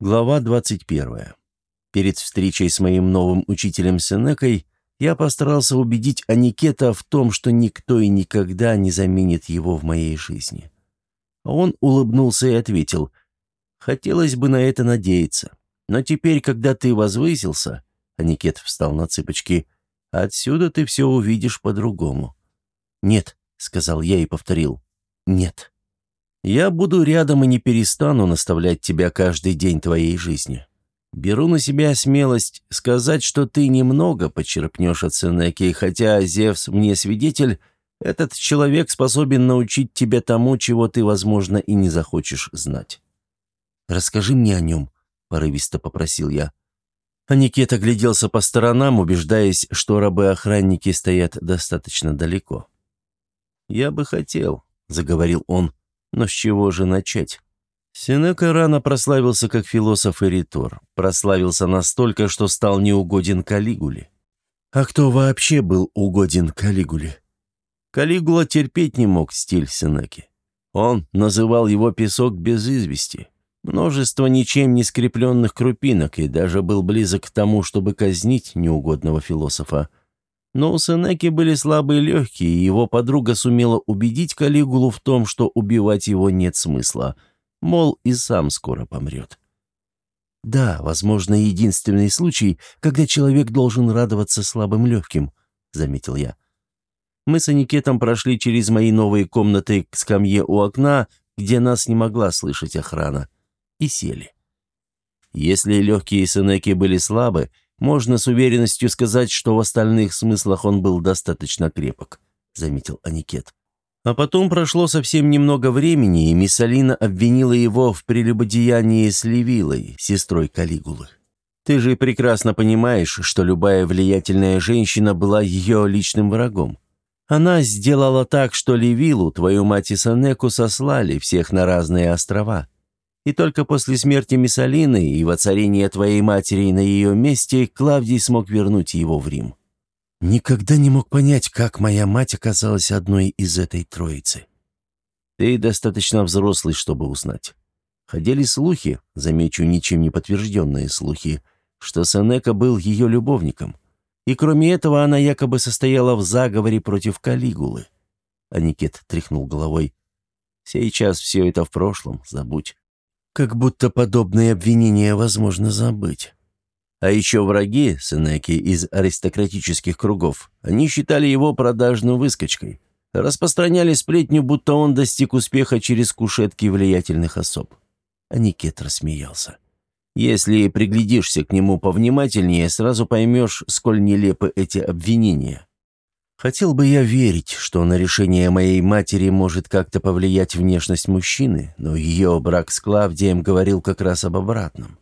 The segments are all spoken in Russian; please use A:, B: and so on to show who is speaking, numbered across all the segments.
A: Глава 21. Перед встречей с моим новым учителем Сенекой я постарался убедить Аникета в том, что никто и никогда не заменит его в моей жизни. Он улыбнулся и ответил, «Хотелось бы на это надеяться. Но теперь, когда ты возвысился...» Аникет встал на цыпочки. «Отсюда ты все увидишь по-другому». «Нет», — сказал я и повторил, «нет». Я буду рядом и не перестану наставлять тебя каждый день твоей жизни. Беру на себя смелость сказать, что ты немного почерпнешь от Сенеки, хотя Зевс мне свидетель, этот человек способен научить тебя тому, чего ты, возможно, и не захочешь знать. «Расскажи мне о нем», — порывисто попросил я. Аникет огляделся по сторонам, убеждаясь, что рабы-охранники стоят достаточно далеко. «Я бы хотел», — заговорил он, — но с чего же начать? Сенека рано прославился как философ и ритор. Прославился настолько, что стал неугоден Калигуле. А кто вообще был угоден Калигуле? Калигула терпеть не мог стиль Сенеки. Он называл его «песок без извести». Множество ничем не скрепленных крупинок и даже был близок к тому, чтобы казнить неугодного философа – но у Сенеки были слабые легкие, и его подруга сумела убедить Калигулу в том, что убивать его нет смысла. Мол, и сам скоро помрет. «Да, возможно, единственный случай, когда человек должен радоваться слабым легким», — заметил я. Мы с Аникетом прошли через мои новые комнаты к скамье у окна, где нас не могла слышать охрана, и сели. Если легкие Сенеки были слабы, можно с уверенностью сказать, что в остальных смыслах он был достаточно крепок», — заметил Аникет. А потом прошло совсем немного времени, и Миссалина обвинила его в прелюбодеянии с Левилой, сестрой Калигулы. «Ты же прекрасно понимаешь, что любая влиятельная женщина была ее личным врагом. Она сделала так, что Левилу, твою мать и Санеку сослали всех на разные острова. И только после смерти Миссалины и воцарения твоей матери на ее месте Клавдий смог вернуть его в Рим. Никогда не мог понять, как моя мать оказалась одной из этой троицы. Ты достаточно взрослый, чтобы узнать. Ходили слухи, замечу, ничем не подтвержденные слухи, что Сенека был ее любовником. И кроме этого она якобы состояла в заговоре против Калигулы. Аникет тряхнул головой. «Сейчас все это в прошлом, забудь. Как будто подобные обвинения возможно забыть. А еще враги Сенеки из аристократических кругов, они считали его продажным выскочкой. Распространяли сплетню, будто он достиг успеха через кушетки влиятельных особ. Аникет рассмеялся. Если приглядишься к нему повнимательнее, сразу поймешь, сколь нелепы эти обвинения. Хотел бы я верить, что на решение моей матери может как-то повлиять внешность мужчины, но ее брак с Клавдием говорил как раз об обратном.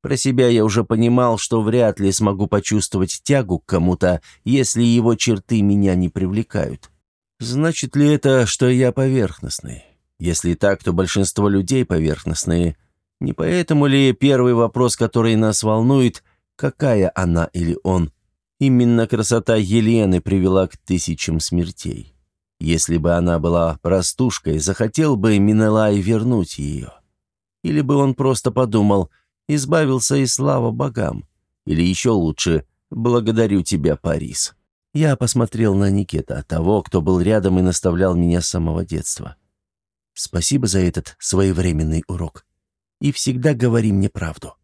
A: Про себя я уже понимал, что вряд ли смогу почувствовать тягу к кому-то, если его черты меня не привлекают. Значит ли это, что я поверхностный? Если так, то большинство людей поверхностные. Не поэтому ли первый вопрос, который нас волнует, какая она или он – Именно красота Елены привела к тысячам смертей. Если бы она была простушкой, захотел бы Минелай вернуть ее. Или бы он просто подумал, избавился и слава богам. Или еще лучше, благодарю тебя, Парис. Я посмотрел на Никета, того, кто был рядом и наставлял меня с самого детства. Спасибо за этот своевременный урок. И всегда говори мне правду.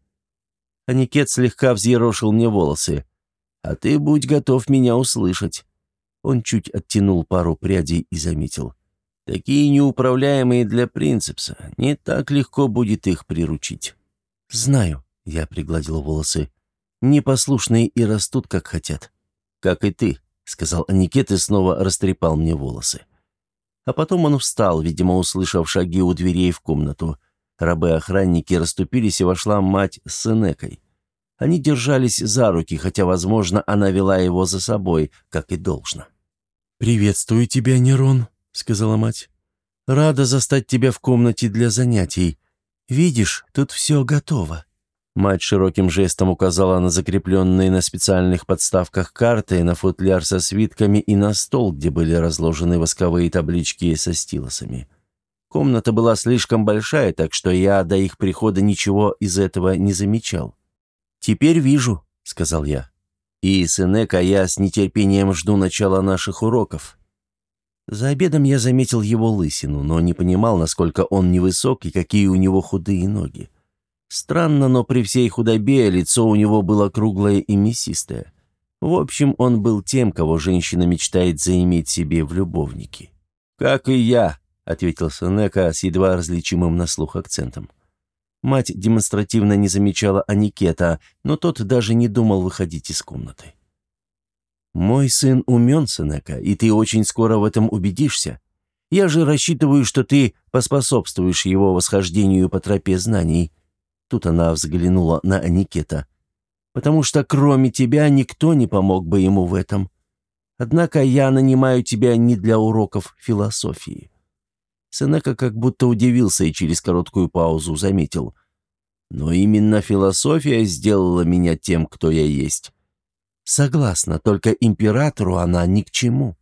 A: А Никет слегка взъерошил мне волосы. А ты будь готов меня услышать». Он чуть оттянул пару прядей и заметил. «Такие неуправляемые для принципса. Не так легко будет их приручить». «Знаю», — я пригладил волосы. «Непослушные и растут, как хотят». «Как и ты», — сказал Аникет и снова растрепал мне волосы. А потом он встал, видимо, услышав шаги у дверей в комнату. Рабы-охранники расступились, и вошла мать с Сенекой. Они держались за руки, хотя, возможно, она вела его за собой, как и должно. «Приветствую тебя, Нерон», — сказала мать. «Рада застать тебя в комнате для занятий. Видишь, тут все готово». Мать широким жестом указала на закрепленные на специальных подставках карты, на футляр со свитками и на стол, где были разложены восковые таблички со стилосами. Комната была слишком большая, так что я до их прихода ничего из этого не замечал. «Теперь вижу», — сказал я. «И, Сенека, я с нетерпением жду начала наших уроков». За обедом я заметил его лысину, но не понимал, насколько он невысок и какие у него худые ноги. Странно, но при всей худобе лицо у него было круглое и мясистое. В общем, он был тем, кого женщина мечтает заиметь себе в любовнике. «Как и я», — ответил Сенека с едва различимым на слух акцентом. Мать демонстративно не замечала Аникета, но тот даже не думал выходить из комнаты. «Мой сын умен, Сенека, и ты очень скоро в этом убедишься. Я же рассчитываю, что ты поспособствуешь его восхождению по тропе знаний». Тут она взглянула на Аникета. «Потому что кроме тебя никто не помог бы ему в этом. Однако я нанимаю тебя не для уроков философии». Сенека как будто удивился и через короткую паузу заметил. «Но именно философия сделала меня тем, кто я есть. Согласна, только императору она ни к чему.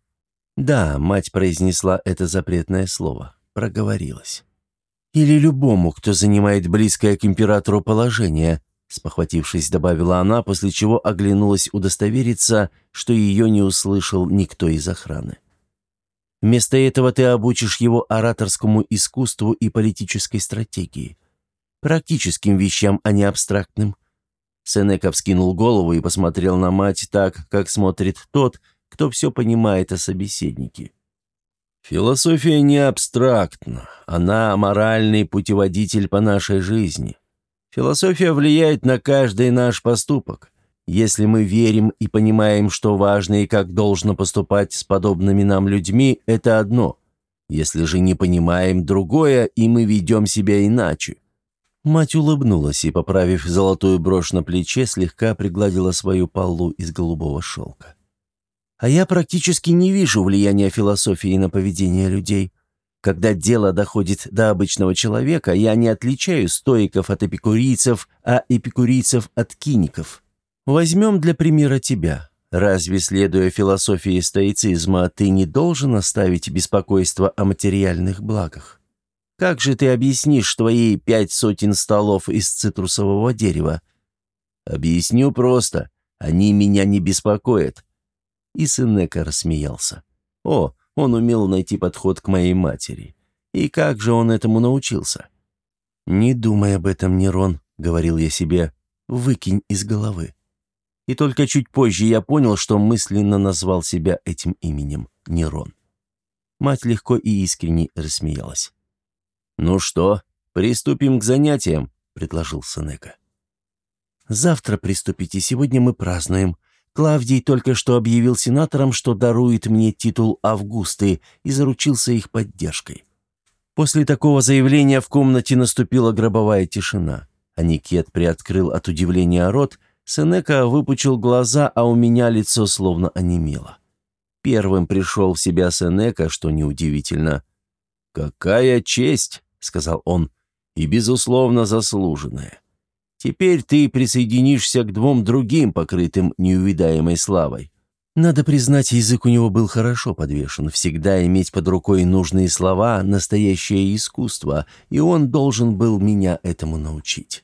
A: Да, мать произнесла это запретное слово, проговорилась. Или любому, кто занимает близкое к императору положение, спохватившись, добавила она, после чего оглянулась удостовериться, что ее не услышал никто из охраны. Вместо этого ты обучишь его ораторскому искусству и политической стратегии. Практическим вещам, а не абстрактным. Сенека вскинул голову и посмотрел на мать так, как смотрит тот, кто все понимает о собеседнике. «Философия не абстрактна, она моральный путеводитель по нашей жизни. Философия влияет на каждый наш поступок. Если мы верим и понимаем, что важно и как должно поступать с подобными нам людьми, это одно. Если же не понимаем другое, и мы ведем себя иначе, Мать улыбнулась и, поправив золотую брошь на плече, слегка пригладила свою полу из голубого шелка. «А я практически не вижу влияния философии на поведение людей. Когда дело доходит до обычного человека, я не отличаю стоиков от эпикурийцев, а эпикурийцев от киников. Возьмем для примера тебя. Разве, следуя философии стоицизма, ты не должен оставить беспокойство о материальных благах? Как же ты объяснишь твои пять сотен столов из цитрусового дерева? Объясню просто. Они меня не беспокоят. И Сенека рассмеялся. О, он умел найти подход к моей матери. И как же он этому научился? «Не думай об этом, Нерон», — говорил я себе, — «выкинь из головы». И только чуть позже я понял, что мысленно назвал себя этим именем Нерон. Мать легко и искренне рассмеялась. «Ну что, приступим к занятиям», — предложил Сенека. «Завтра приступите, сегодня мы празднуем. Клавдий только что объявил сенаторам, что дарует мне титул Августы и заручился их поддержкой». После такого заявления в комнате наступила гробовая тишина. Аникет приоткрыл от удивления рот, Сенека выпучил глаза, а у меня лицо словно онемело. Первым пришел в себя Сенека, что неудивительно. «Какая честь!» — сказал он, — «и, безусловно, заслуженная. Теперь ты присоединишься к двум другим, покрытым неувидаемой славой. Надо признать, язык у него был хорошо подвешен. Всегда иметь под рукой нужные слова – настоящее искусство, и он должен был меня этому научить.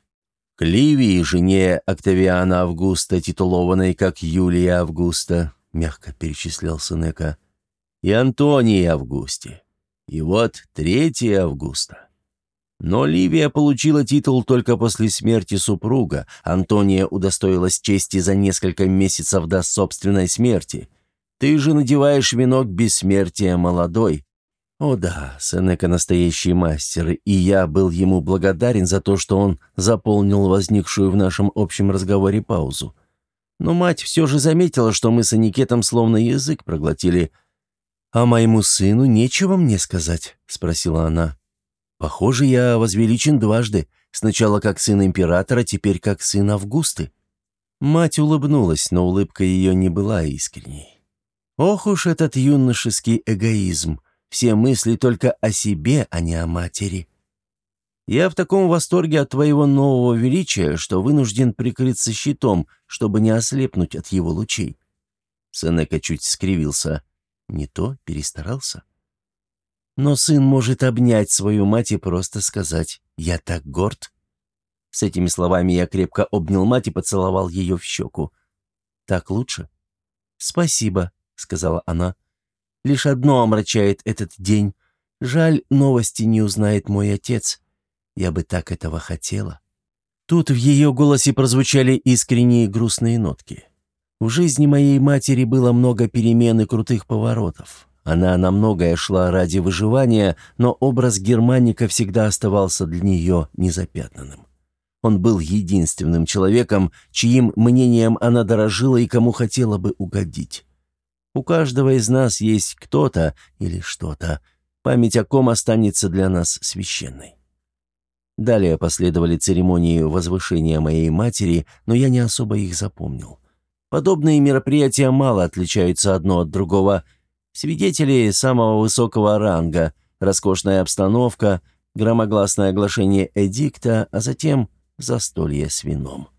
A: К Ливии, жене Октавиана Августа, титулованной как Юлия Августа, мягко перечислял Сенека, и Антонии Августе. И вот 3 Августа. Но Ливия получила титул только после смерти супруга. Антония удостоилась чести за несколько месяцев до собственной смерти. Ты же надеваешь венок бессмертия молодой. О да, Сенека настоящий мастер, и я был ему благодарен за то, что он заполнил возникшую в нашем общем разговоре паузу. Но мать все же заметила, что мы с Аникетом словно язык проглотили. «А моему сыну нечего мне сказать?» — спросила она. Похоже, я возвеличен дважды. Сначала как сын императора, теперь как сын Августы». Мать улыбнулась, но улыбка ее не была искренней. «Ох уж этот юношеский эгоизм! Все мысли только о себе, а не о матери. Я в таком восторге от твоего нового величия, что вынужден прикрыться щитом, чтобы не ослепнуть от его лучей». Сенека чуть скривился. Не то перестарался. Но сын может обнять свою мать и просто сказать «Я так горд». С этими словами я крепко обнял мать и поцеловал ее в щеку. «Так лучше?» «Спасибо», — сказала она. «Лишь одно омрачает этот день. Жаль, новости не узнает мой отец. Я бы так этого хотела». Тут в ее голосе прозвучали искренние грустные нотки. В жизни моей матери было много перемен и крутых поворотов. Она на многое шла ради выживания, но образ Германика всегда оставался для нее незапятнанным. Он был единственным человеком, чьим мнением она дорожила и кому хотела бы угодить. У каждого из нас есть кто-то или что-то, память о ком останется для нас священной. Далее последовали церемонии возвышения моей матери, но я не особо их запомнил. Подобные мероприятия мало отличаются одно от другого. Свидетели самого высокого ранга, роскошная обстановка, громогласное оглашение эдикта, а затем застолье с вином.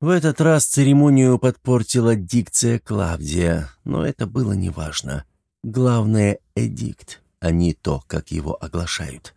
A: В этот раз церемонию подпортила дикция Клавдия, но это было неважно. Главное — эдикт, а не то, как его оглашают.